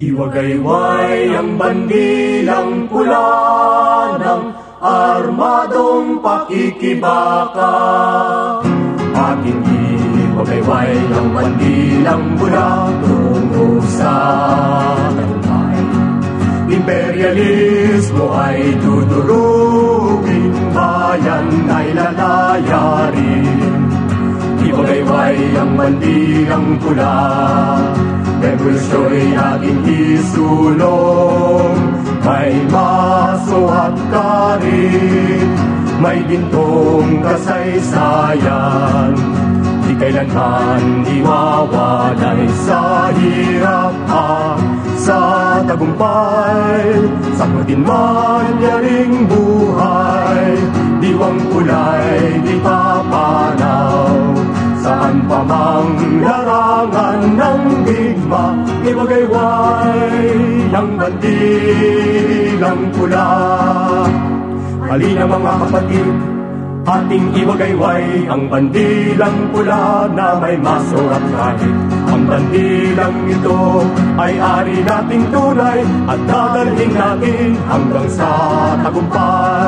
Iwagayway ang bandilang pula ng armadong pakikibaka. Aking iwagayway ang bandilang pula tungo sa kalmay. Imperialismo ay dudurugin, bayan ay lalayarin. Iwagayway ang bandilang pula Revolusyo'y ating isulong. May maso at karit May gintong kasaysayan. Di kailanman iwawalay sa hirap at sa tagumpay Sakutin man yaring buhay digma Iwagayway ang bandilang pula. Halina mga kapatid Ating iwagayway ang bandilang pula na may maso at kahit Ang bandilang ito ay ari nating tunay At dadalhin natin hanggang sa tagumpay